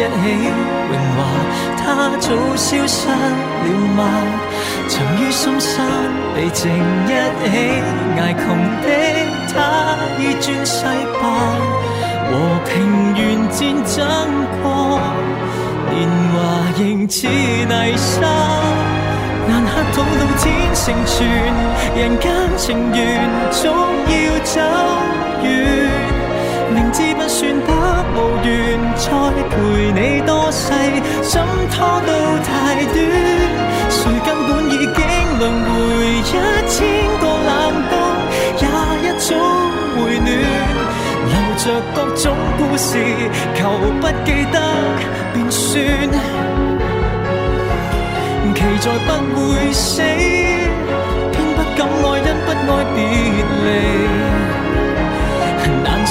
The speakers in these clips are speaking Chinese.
一起荣华，它早消失了吗？藏于深山被静一起挨穷的他已转世吧。和平原战争过，年华仍似泥沙，难克苦到天成全，人间情缘总要走远。明知不算得无缘，再陪你多世，怎拖到太短。谁根本已经轮回一千个冷冬，也一种回暖。留着各种故事，求不记得便算。期待不会死，偏不敢爱，因不爱别离。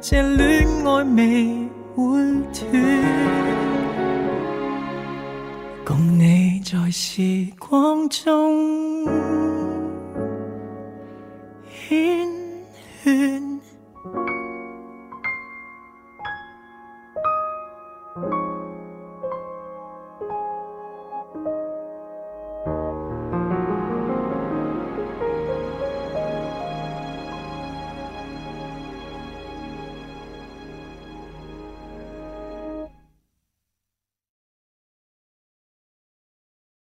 这恋爱未会断，共你在时光中缱绻。